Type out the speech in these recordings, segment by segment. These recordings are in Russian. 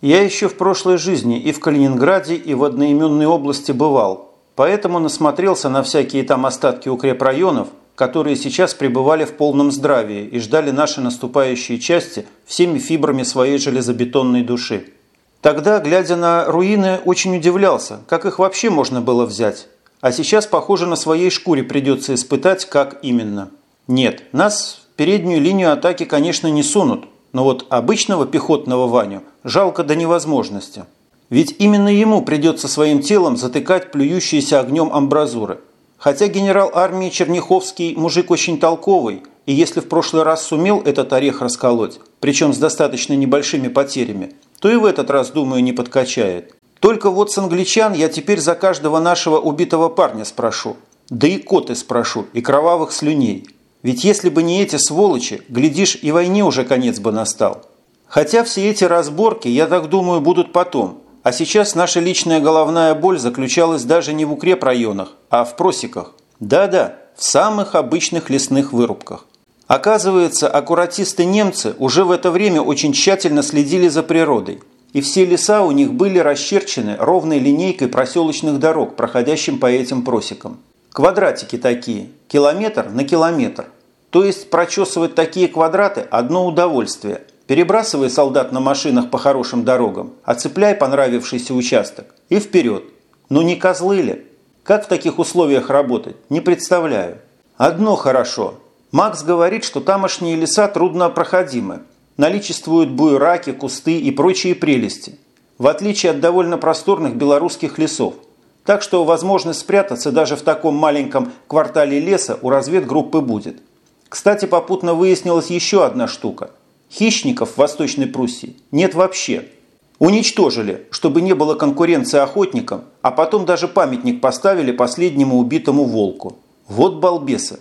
Я еще в прошлой жизни и в Калининграде, и в одноименной области бывал, поэтому насмотрелся на всякие там остатки укрепрайонов, которые сейчас пребывали в полном здравии и ждали наши наступающие части всеми фибрами своей железобетонной души. Тогда, глядя на руины, очень удивлялся, как их вообще можно было взять. А сейчас, похоже, на своей шкуре придется испытать, как именно. Нет, нас в переднюю линию атаки, конечно, не сунут, но вот обычного пехотного Ваню жалко до невозможности. Ведь именно ему придется своим телом затыкать плюющиеся огнем амбразуры. Хотя генерал армии Черняховский мужик очень толковый, и если в прошлый раз сумел этот орех расколоть, причем с достаточно небольшими потерями, то и в этот раз, думаю, не подкачает. Только вот с англичан я теперь за каждого нашего убитого парня спрошу. Да и коты спрошу, и кровавых слюней. Ведь если бы не эти сволочи, глядишь, и войне уже конец бы настал. Хотя все эти разборки, я так думаю, будут потом. А сейчас наша личная головная боль заключалась даже не в укрепрайонах, а в просеках. Да-да, в самых обычных лесных вырубках. Оказывается, аккуратисты-немцы уже в это время очень тщательно следили за природой. И все леса у них были расчерчены ровной линейкой проселочных дорог, проходящим по этим просекам. Квадратики такие, километр на километр. То есть прочесывать такие квадраты – одно удовольствие. Перебрасывай солдат на машинах по хорошим дорогам, оцепляй понравившийся участок и вперед. Ну не козлы ли? Как в таких условиях работать? Не представляю. Одно хорошо – Макс говорит, что тамошние леса труднопроходимы. Наличествуют буераки, кусты и прочие прелести, в отличие от довольно просторных белорусских лесов. Так что возможность спрятаться даже в таком маленьком квартале леса у разведгруппы будет. Кстати, попутно выяснилась еще одна штука. Хищников в Восточной Пруссии нет вообще. Уничтожили, чтобы не было конкуренции охотникам, а потом даже памятник поставили последнему убитому волку. Вот балбесы.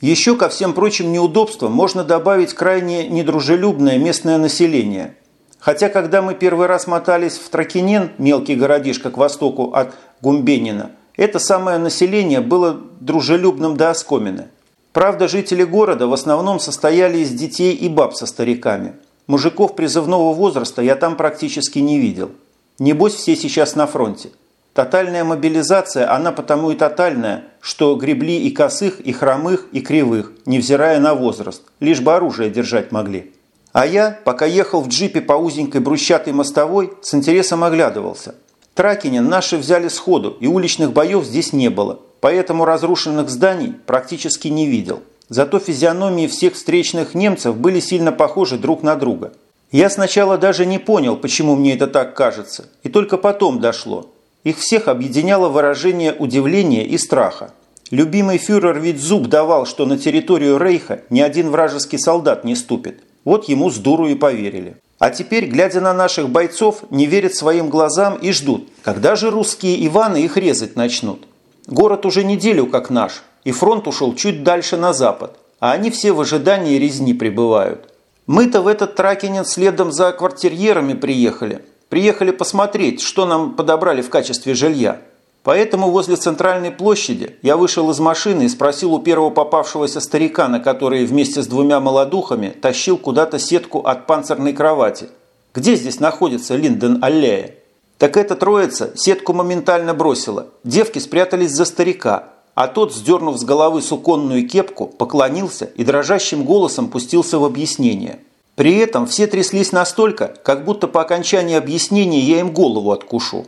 Еще ко всем прочим неудобствам можно добавить крайне недружелюбное местное население. Хотя, когда мы первый раз мотались в Тракинен, мелкий городишко к востоку от Гумбенина, это самое население было дружелюбным до оскомины. Правда, жители города в основном состояли из детей и баб со стариками. Мужиков призывного возраста я там практически не видел. Небось, все сейчас на фронте. Тотальная мобилизация, она потому и тотальная, что гребли и косых, и хромых, и кривых, невзирая на возраст, лишь бы оружие держать могли. А я, пока ехал в джипе по узенькой брусчатой мостовой, с интересом оглядывался. Тракинин наши взяли сходу, и уличных боев здесь не было, поэтому разрушенных зданий практически не видел. Зато физиономии всех встречных немцев были сильно похожи друг на друга. Я сначала даже не понял, почему мне это так кажется, и только потом дошло – их всех объединяло выражение удивления и страха. Любимый фюрер ведь зуб давал, что на территорию Рейха ни один вражеский солдат не ступит. Вот ему с дуру и поверили. А теперь, глядя на наших бойцов, не верят своим глазам и ждут, когда же русские Иваны их резать начнут. Город уже неделю как наш, и фронт ушел чуть дальше на запад, а они все в ожидании резни пребывают. Мы-то в этот Тракинин следом за квартирьерами приехали, Приехали посмотреть, что нам подобрали в качестве жилья. Поэтому возле центральной площади я вышел из машины и спросил у первого попавшегося старикана, который вместе с двумя молодухами тащил куда-то сетку от панцирной кровати. Где здесь находится Линден-Аллея? Так эта троица сетку моментально бросила. Девки спрятались за старика, а тот, сдернув с головы суконную кепку, поклонился и дрожащим голосом пустился в объяснение – при этом все тряслись настолько, как будто по окончании объяснения я им голову откушу.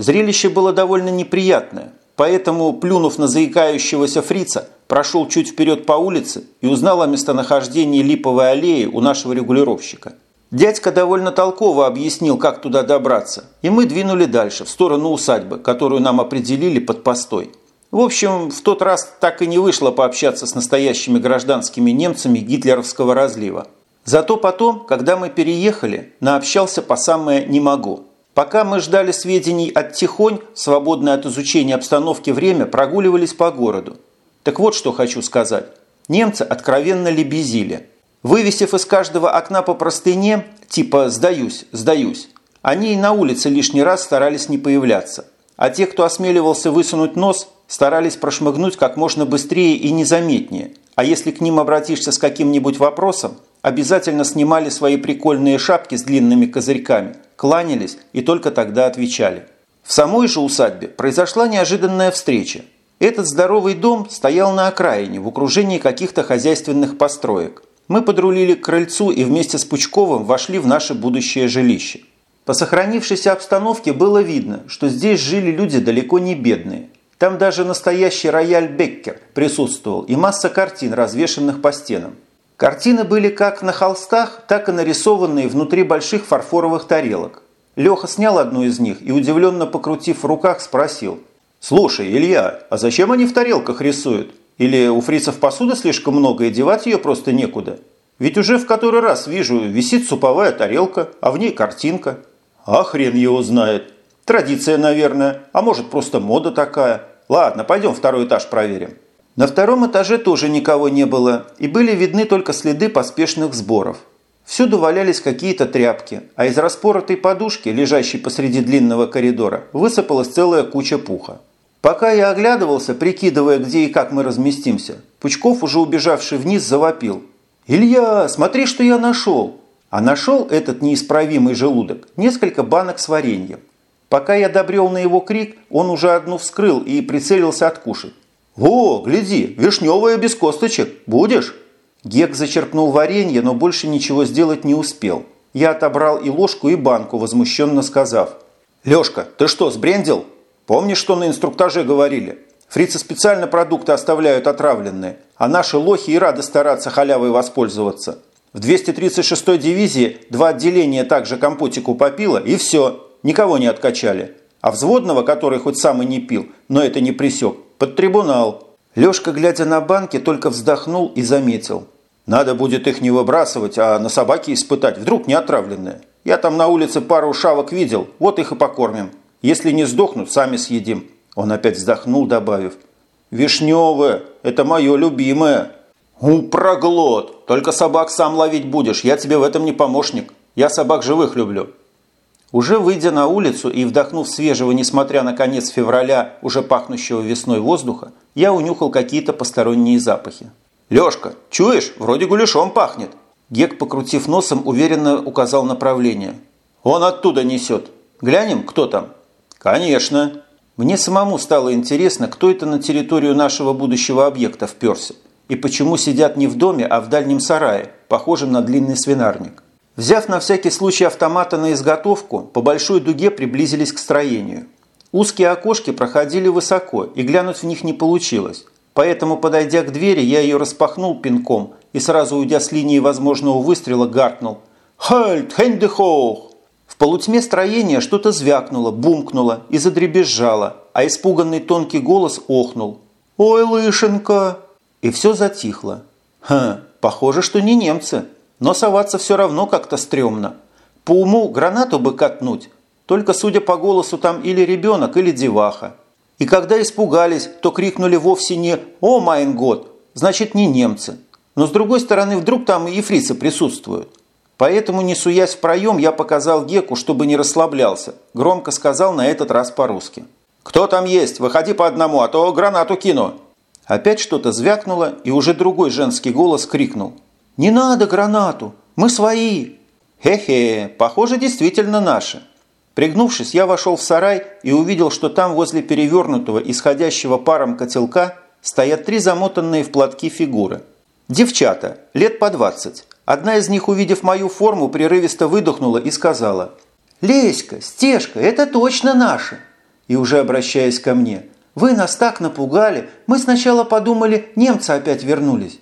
Зрелище было довольно неприятное, поэтому, плюнув на заикающегося фрица, прошел чуть вперед по улице и узнал о местонахождении липовой аллеи у нашего регулировщика. Дядька довольно толково объяснил, как туда добраться, и мы двинули дальше, в сторону усадьбы, которую нам определили под постой. В общем, в тот раз так и не вышло пообщаться с настоящими гражданскими немцами гитлеровского разлива. Зато потом, когда мы переехали, наобщался по самое «не могу». Пока мы ждали сведений от Тихонь, свободное от изучения обстановки время, прогуливались по городу. Так вот, что хочу сказать. Немцы откровенно лебезили. Вывесив из каждого окна по простыне, типа «сдаюсь, сдаюсь», они и на улице лишний раз старались не появляться. А те, кто осмеливался высунуть нос, старались прошмыгнуть как можно быстрее и незаметнее. А если к ним обратишься с каким-нибудь вопросом, обязательно снимали свои прикольные шапки с длинными козырьками, кланялись и только тогда отвечали. В самой же усадьбе произошла неожиданная встреча. Этот здоровый дом стоял на окраине, в окружении каких-то хозяйственных построек. Мы подрулили к крыльцу и вместе с Пучковым вошли в наше будущее жилище. По сохранившейся обстановке было видно, что здесь жили люди далеко не бедные. Там даже настоящий рояль Беккер присутствовал и масса картин, развешанных по стенам. Картины были как на холстах, так и нарисованные внутри больших фарфоровых тарелок. Леха снял одну из них и, удивленно покрутив в руках, спросил. «Слушай, Илья, а зачем они в тарелках рисуют? Или у фрицев посуды слишком много и девать ее просто некуда? Ведь уже в который раз вижу, висит суповая тарелка, а в ней картинка. А хрен его знает. Традиция, наверное, а может просто мода такая. Ладно, пойдем второй этаж проверим». На втором этаже тоже никого не было, и были видны только следы поспешных сборов. Всюду валялись какие-то тряпки, а из распоротой подушки, лежащей посреди длинного коридора, высыпалась целая куча пуха. Пока я оглядывался, прикидывая, где и как мы разместимся, Пучков, уже убежавший вниз, завопил. «Илья, смотри, что я нашел!» А нашел этот неисправимый желудок несколько банок с вареньем. Пока я добрел на его крик, он уже одну вскрыл и прицелился откушать. «О, гляди, вишневая без косточек. Будешь?» Гек зачерпнул варенье, но больше ничего сделать не успел. Я отобрал и ложку, и банку, возмущенно сказав. «Лешка, ты что, сбрендил? Помнишь, что на инструктаже говорили? Фрицы специально продукты оставляют отравленные, а наши лохи и рады стараться халявой воспользоваться. В 236-й дивизии два отделения также компотику попило, и все, никого не откачали. А взводного, который хоть сам и не пил, но это не присек, под трибунал. Лёшка, глядя на банки, только вздохнул и заметил. Надо будет их не выбрасывать, а на собаке испытать, вдруг не отравленные. Я там на улице пару шавок видел, вот их и покормим. Если не сдохнут, сами съедим. Он опять вздохнул, добавив. Вишневое, это мое любимое. У, проглот, только собак сам ловить будешь, я тебе в этом не помощник. Я собак живых люблю. Уже выйдя на улицу и вдохнув свежего, несмотря на конец февраля, уже пахнущего весной воздуха, я унюхал какие-то посторонние запахи. «Лешка, чуешь? Вроде гуляшом пахнет!» Гек, покрутив носом, уверенно указал направление. «Он оттуда несет. Глянем, кто там?» «Конечно!» Мне самому стало интересно, кто это на территорию нашего будущего объекта вперся и почему сидят не в доме, а в дальнем сарае, похожем на длинный свинарник. Взяв на всякий случай автомата на изготовку, по большой дуге приблизились к строению. Узкие окошки проходили высоко, и глянуть в них не получилось. Поэтому, подойдя к двери, я ее распахнул пинком и сразу уйдя с линии возможного выстрела, гаркнул «Хальт, хендехох!». В полутьме строения что-то звякнуло, бумкнуло и задребезжало, а испуганный тонкий голос охнул «Ой, лышенька!» И все затихло. Ха, похоже, что не немцы. Но соваться все равно как-то стрёмно. По уму гранату бы катнуть, только, судя по голосу, там или ребенок, или деваха. И когда испугались, то крикнули вовсе не «О, майн год!», значит, не немцы. Но с другой стороны, вдруг там и фрицы присутствуют. Поэтому, не суясь в проем, я показал Геку, чтобы не расслаблялся. Громко сказал на этот раз по-русски. «Кто там есть? Выходи по одному, а то гранату кину!» Опять что-то звякнуло, и уже другой женский голос крикнул – «Не надо гранату! Мы свои!» «Хе-хе, похоже, действительно наши!» Пригнувшись, я вошел в сарай и увидел, что там возле перевернутого, исходящего паром котелка стоят три замотанные в платки фигуры. Девчата, лет по двадцать. Одна из них, увидев мою форму, прерывисто выдохнула и сказала «Леська, Стежка, это точно наши!» И уже обращаясь ко мне «Вы нас так напугали, мы сначала подумали, немцы опять вернулись».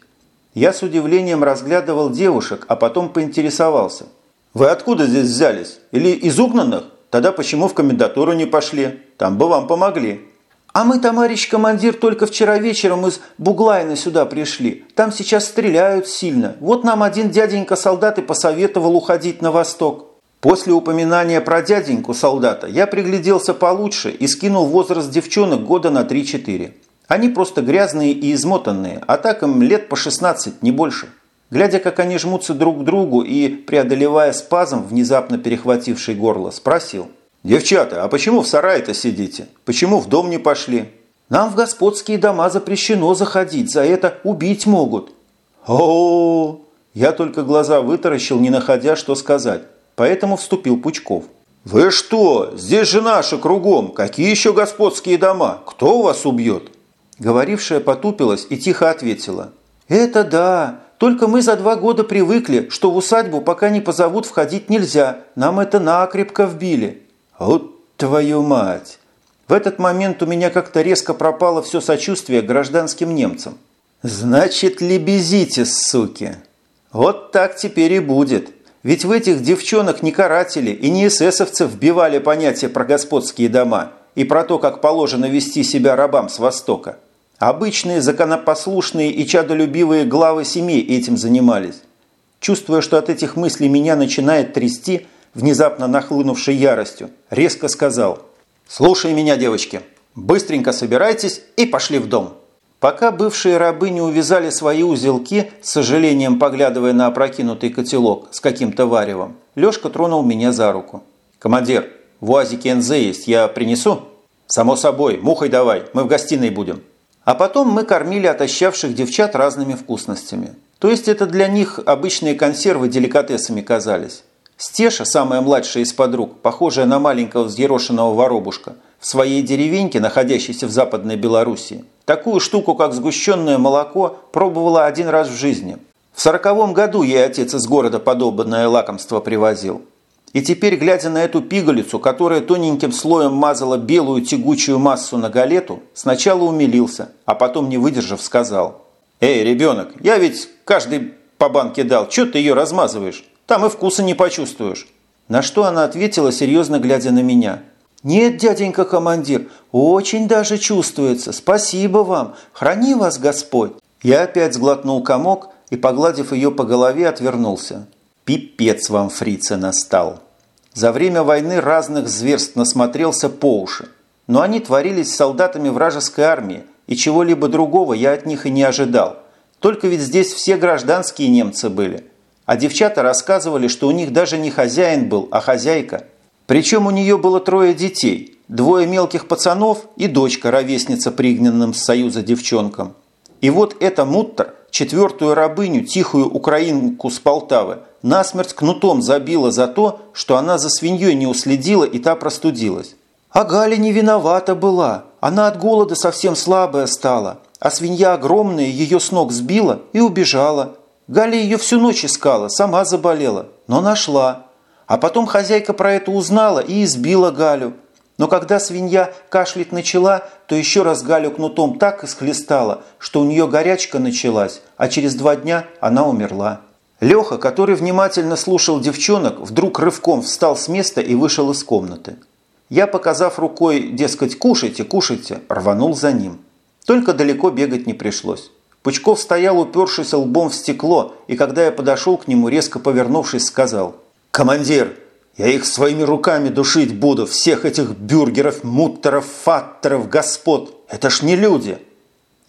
Я с удивлением разглядывал девушек, а потом поинтересовался. «Вы откуда здесь взялись? Или из угнанных? Тогда почему в комендатуру не пошли? Там бы вам помогли». «А мы, товарищ командир, только вчера вечером из Буглайна сюда пришли. Там сейчас стреляют сильно. Вот нам один дяденька-солдат и посоветовал уходить на восток». После упоминания про дяденьку солдата я пригляделся получше и скинул возраст девчонок года на 3-4. Они просто грязные и измотанные, а так им лет по 16, не больше. Глядя, как они жмутся друг к другу и, преодолевая спазм, внезапно перехвативший горло, спросил. «Девчата, а почему в сарае-то сидите? Почему в дом не пошли?» «Нам в господские дома запрещено заходить, за это убить могут». О, -о, -о, Я только глаза вытаращил, не находя, что сказать. Поэтому вступил Пучков. «Вы что? Здесь же наши кругом. Какие еще господские дома? Кто вас убьет?» Говорившая потупилась и тихо ответила. «Это да. Только мы за два года привыкли, что в усадьбу пока не позовут входить нельзя. Нам это накрепко вбили». «Вот твою мать!» В этот момент у меня как-то резко пропало все сочувствие к гражданским немцам. «Значит, лебезите, суки!» Вот так теперь и будет. Ведь в этих девчонок не каратели и не эсэсовцы вбивали понятие про господские дома и про то, как положено вести себя рабам с Востока. Обычные законопослушные и чадолюбивые главы семей этим занимались. Чувствуя, что от этих мыслей меня начинает трясти, внезапно нахлынувшей яростью, резко сказал «Слушай меня, девочки, быстренько собирайтесь и пошли в дом». Пока бывшие рабы не увязали свои узелки, с сожалением поглядывая на опрокинутый котелок с каким-то варевом, Лешка тронул меня за руку. «Командир, в УАЗике НЗ есть, я принесу?» «Само собой, мухой давай, мы в гостиной будем». А потом мы кормили отощавших девчат разными вкусностями. То есть это для них обычные консервы деликатесами казались. Стеша, самая младшая из подруг, похожая на маленького взъерошенного воробушка, в своей деревеньке, находящейся в Западной Белоруссии, такую штуку, как сгущенное молоко, пробовала один раз в жизни. В сороковом году ей отец из города подобное лакомство привозил. И теперь, глядя на эту пигалицу, которая тоненьким слоем мазала белую тягучую массу на галету, сначала умилился, а потом, не выдержав, сказал. «Эй, ребенок, я ведь каждый по банке дал, что ты ее размазываешь? Там и вкуса не почувствуешь». На что она ответила, серьезно глядя на меня. «Нет, дяденька командир, очень даже чувствуется. Спасибо вам. Храни вас Господь». Я опять сглотнул комок и, погладив ее по голове, отвернулся. Пипец вам, фрицы, настал. За время войны разных зверств насмотрелся по уши. Но они творились с солдатами вражеской армии, и чего-либо другого я от них и не ожидал. Только ведь здесь все гражданские немцы были. А девчата рассказывали, что у них даже не хозяин был, а хозяйка. Причем у нее было трое детей, двое мелких пацанов и дочка, ровесница пригнанным с союза девчонкам. И вот эта муттер, четвертую рабыню, тихую украинку с Полтавы, насмерть кнутом забила за то, что она за свиньей не уследила и та простудилась. А Галя не виновата была. Она от голода совсем слабая стала. А свинья огромная ее с ног сбила и убежала. Галя ее всю ночь искала, сама заболела, но нашла. А потом хозяйка про это узнала и избила Галю. Но когда свинья кашлять начала, то еще раз Галю кнутом так исхлестала, что у нее горячка началась, а через два дня она умерла. Леха, который внимательно слушал девчонок, вдруг рывком встал с места и вышел из комнаты. Я, показав рукой, дескать, кушайте, кушайте, рванул за ним. Только далеко бегать не пришлось. Пучков стоял, упершись лбом в стекло, и когда я подошел к нему, резко повернувшись, сказал «Командир, я их своими руками душить буду, всех этих бюргеров, муттеров, фаттеров, господ. Это ж не люди!»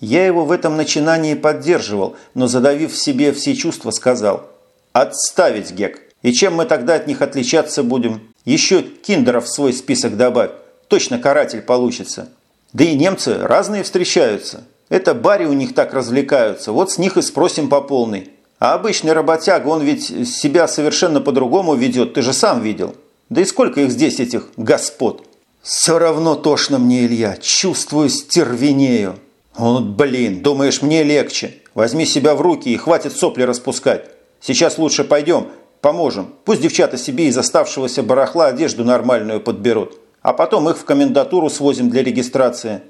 Я его в этом начинании поддерживал, но задавив в себе все чувства, сказал «Отставить, Гек! И чем мы тогда от них отличаться будем? Еще киндеров в свой список добавь, точно каратель получится. Да и немцы разные встречаются. Это бари у них так развлекаются, вот с них и спросим по полной. А обычный работяга, он ведь себя совершенно по-другому ведет, ты же сам видел. Да и сколько их здесь, этих господ? Все равно тошно мне, Илья, чувствую стервенею. «Он, блин, думаешь, мне легче? Возьми себя в руки и хватит сопли распускать. Сейчас лучше пойдем, поможем. Пусть девчата себе из оставшегося барахла одежду нормальную подберут. А потом их в комендатуру свозим для регистрации».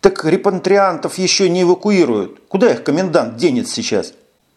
«Так репатриантов еще не эвакуируют. Куда их комендант денет сейчас?»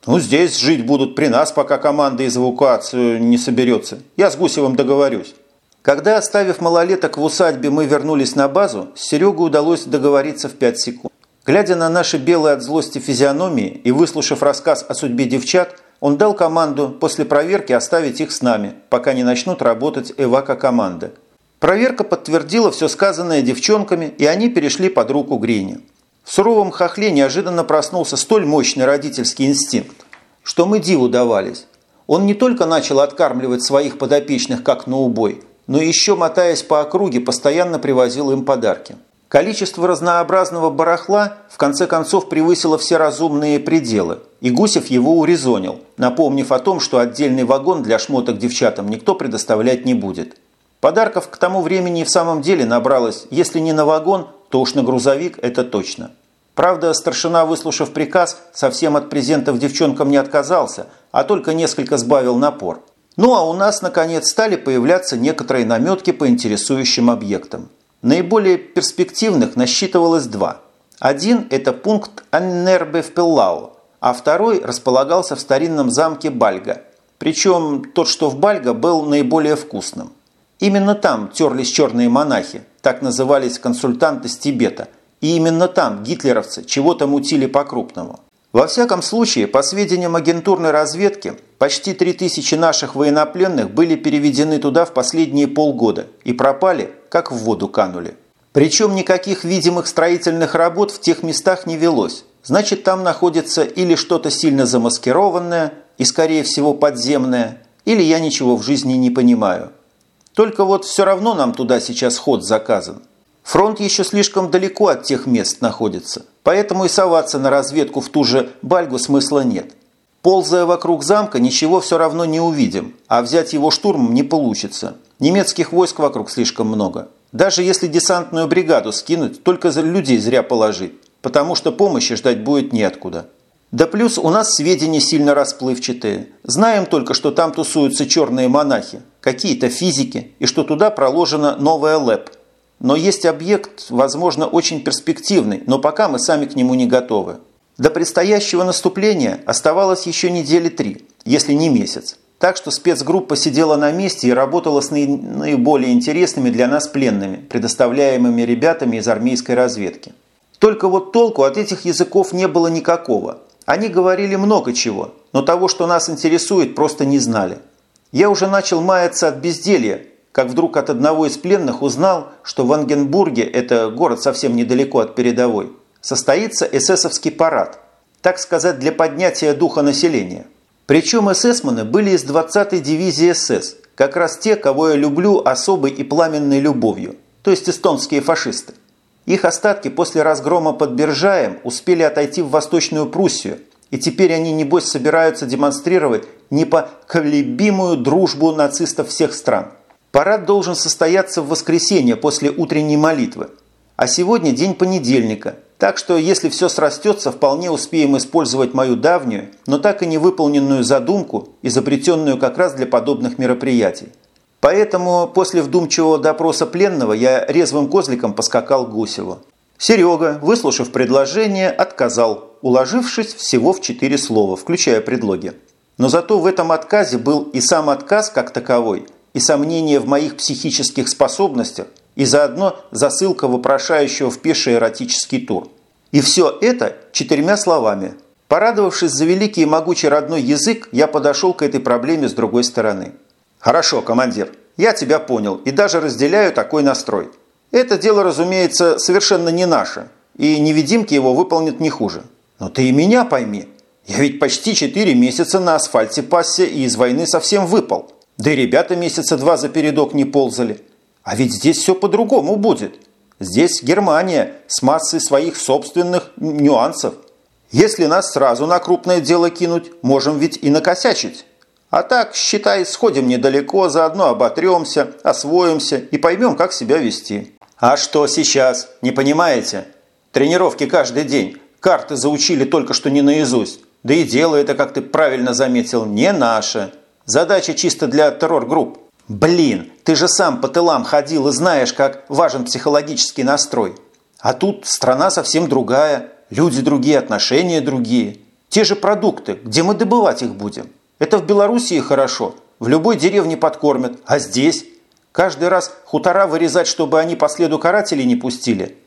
«Ну, здесь жить будут при нас, пока команда из эвакуацию не соберется. Я с Гусевым договорюсь». Когда, оставив малолеток в усадьбе, мы вернулись на базу, с Серегой удалось договориться в 5 секунд. Глядя на наши белые от злости физиономии и выслушав рассказ о судьбе девчат, он дал команду после проверки оставить их с нами, пока не начнут работать эвако-команды. Проверка подтвердила все сказанное девчонками, и они перешли под руку Грине. В суровом хохле неожиданно проснулся столь мощный родительский инстинкт, что мы диву давались. Он не только начал откармливать своих подопечных как на убой, но еще, мотаясь по округе, постоянно привозил им подарки. Количество разнообразного барахла в конце концов превысило все разумные пределы, и Гусев его урезонил, напомнив о том, что отдельный вагон для шмоток девчатам никто предоставлять не будет. Подарков к тому времени в самом деле набралось, если не на вагон, то уж на грузовик, это точно. Правда, старшина, выслушав приказ, совсем от презентов девчонкам не отказался, а только несколько сбавил напор. Ну а у нас, наконец, стали появляться некоторые наметки по интересующим объектам. Наиболее перспективных насчитывалось два. Один – это пункт Аннербе в Пеллау, а второй располагался в старинном замке Бальга. Причем тот, что в Бальга, был наиболее вкусным. Именно там терлись черные монахи, так назывались консультанты с Тибета, и именно там гитлеровцы чего-то мутили по-крупному. Во всяком случае, по сведениям агентурной разведки, почти 3000 наших военнопленных были переведены туда в последние полгода и пропали, как в воду канули. Причем никаких видимых строительных работ в тех местах не велось. Значит, там находится или что-то сильно замаскированное и, скорее всего, подземное, или я ничего в жизни не понимаю. Только вот все равно нам туда сейчас ход заказан. Фронт еще слишком далеко от тех мест находится, поэтому и соваться на разведку в ту же Бальгу смысла нет. Ползая вокруг замка, ничего все равно не увидим, а взять его штурмом не получится. Немецких войск вокруг слишком много. Даже если десантную бригаду скинуть, только людей зря положить, потому что помощи ждать будет неоткуда. Да плюс у нас сведения сильно расплывчатые. Знаем только, что там тусуются черные монахи, какие-то физики, и что туда проложена новая ЛЭП. Но есть объект, возможно, очень перспективный, но пока мы сами к нему не готовы. До предстоящего наступления оставалось еще недели три, если не месяц. Так что спецгруппа сидела на месте и работала с наиболее интересными для нас пленными, предоставляемыми ребятами из армейской разведки. Только вот толку от этих языков не было никакого – они говорили много чего, но того, что нас интересует, просто не знали. Я уже начал маяться от безделья, как вдруг от одного из пленных узнал, что в Ангенбурге, это город совсем недалеко от передовой, состоится эсэсовский парад, так сказать, для поднятия духа населения. Причем эсэсманы были из 20-й дивизии СС, как раз те, кого я люблю особой и пламенной любовью, то есть эстонские фашисты. Их остатки после разгрома под Биржаем успели отойти в Восточную Пруссию, и теперь они, небось, собираются демонстрировать непоколебимую дружбу нацистов всех стран. Парад должен состояться в воскресенье после утренней молитвы. А сегодня день понедельника, так что если все срастется, вполне успеем использовать мою давнюю, но так и не выполненную задумку, изобретенную как раз для подобных мероприятий. Поэтому после вдумчивого допроса пленного я резвым козликом поскакал к Гусеву. Серега, выслушав предложение, отказал, уложившись всего в четыре слова, включая предлоги. Но зато в этом отказе был и сам отказ как таковой, и сомнение в моих психических способностях, и заодно засылка вопрошающего в пеший эротический тур. И все это четырьмя словами. Порадовавшись за великий и могучий родной язык, я подошел к этой проблеме с другой стороны. «Хорошо, командир, я тебя понял и даже разделяю такой настрой. Это дело, разумеется, совершенно не наше, и невидимки его выполнят не хуже. Но ты и меня пойми. Я ведь почти четыре месяца на асфальте пасся и из войны совсем выпал. Да и ребята месяца два за передок не ползали. А ведь здесь все по-другому будет. Здесь Германия с массой своих собственных нюансов. Если нас сразу на крупное дело кинуть, можем ведь и накосячить. А так, считай, сходим недалеко, заодно оботремся, освоимся и поймем, как себя вести. А что сейчас? Не понимаете? Тренировки каждый день. Карты заучили только что не наизусть. Да и дело это, как ты правильно заметил, не наше. Задача чисто для террор-групп. Блин, ты же сам по тылам ходил и знаешь, как важен психологический настрой. А тут страна совсем другая, люди другие, отношения другие. Те же продукты, где мы добывать их будем? Это в Белоруссии хорошо, в любой деревне подкормят, а здесь? Каждый раз хутора вырезать, чтобы они по следу карателей не пустили.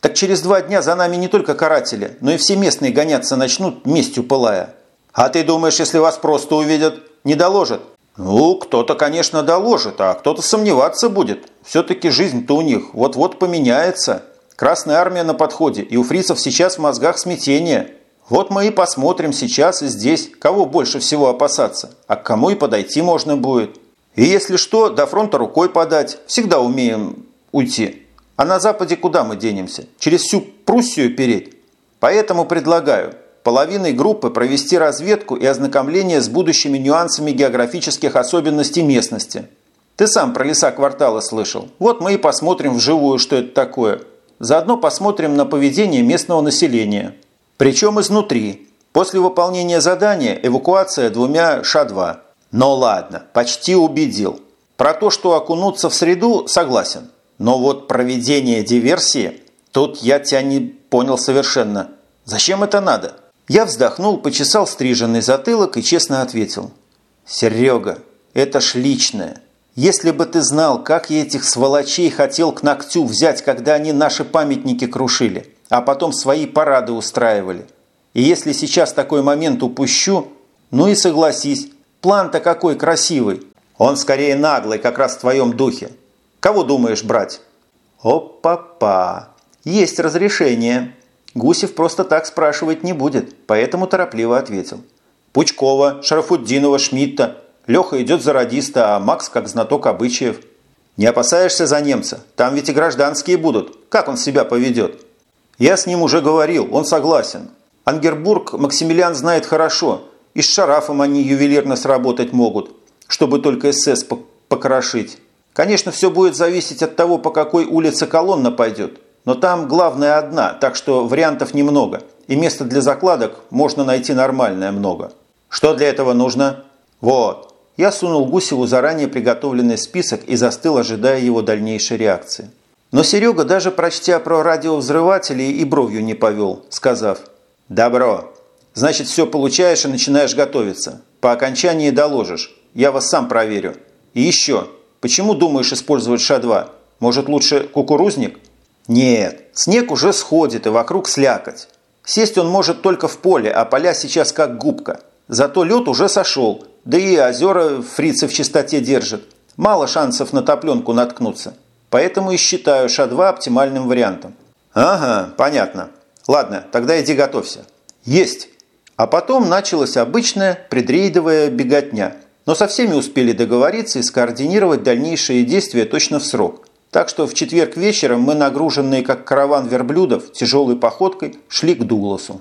Так через два дня за нами не только каратели, но и все местные гоняться начнут, местью пылая. А ты думаешь, если вас просто увидят, не доложат? Ну, кто-то, конечно, доложит, а кто-то сомневаться будет. Все-таки жизнь-то у них вот-вот поменяется. Красная армия на подходе, и у фрицев сейчас в мозгах смятение – вот мы и посмотрим сейчас и здесь, кого больше всего опасаться, а к кому и подойти можно будет. И если что, до фронта рукой подать, всегда умеем уйти. А на западе куда мы денемся? Через всю Пруссию переть? Поэтому предлагаю половиной группы провести разведку и ознакомление с будущими нюансами географических особенностей местности. Ты сам про леса квартала слышал. Вот мы и посмотрим вживую, что это такое. Заодно посмотрим на поведение местного населения. Причем изнутри. После выполнения задания эвакуация двумя ша-2. Но ладно, почти убедил. Про то, что окунуться в среду, согласен. Но вот проведение диверсии, тут я тебя не понял совершенно. Зачем это надо? Я вздохнул, почесал стриженный затылок и честно ответил. «Серега, это ж личное. Если бы ты знал, как я этих сволочей хотел к ногтю взять, когда они наши памятники крушили, а потом свои парады устраивали. И если сейчас такой момент упущу, ну и согласись, план-то какой красивый. Он скорее наглый, как раз в твоем духе. Кого думаешь брать? Опа-па. Есть разрешение. Гусев просто так спрашивать не будет, поэтому торопливо ответил. Пучкова, Шарафуддинова, Шмидта. Леха идет за радиста, а Макс как знаток обычаев. Не опасаешься за немца? Там ведь и гражданские будут. Как он себя поведет? Я с ним уже говорил, он согласен. Ангербург Максимилиан знает хорошо. И с Шарафом они ювелирно сработать могут, чтобы только СС покрошить. Конечно, все будет зависеть от того, по какой улице колонна пойдет. Но там главная одна, так что вариантов немного. И места для закладок можно найти нормальное много. Что для этого нужно? Вот. Я сунул Гусеву заранее приготовленный список и застыл, ожидая его дальнейшей реакции. Но Серега, даже прочтя про радиовзрыватели, и бровью не повел, сказав «Добро. Значит, все получаешь и начинаешь готовиться. По окончании доложишь. Я вас сам проверю. И еще. Почему думаешь использовать Ша-2? Может, лучше кукурузник?» «Нет. Снег уже сходит, и вокруг слякоть. Сесть он может только в поле, а поля сейчас как губка. Зато лед уже сошел, да и озера фрицы в чистоте держат. Мало шансов на топленку наткнуться. Поэтому и считаю Ша-2 оптимальным вариантом. Ага, понятно. Ладно, тогда иди готовься. Есть. А потом началась обычная предрейдовая беготня. Но со всеми успели договориться и скоординировать дальнейшие действия точно в срок. Так что в четверг вечером мы, нагруженные как караван верблюдов, тяжелой походкой шли к Дугласу.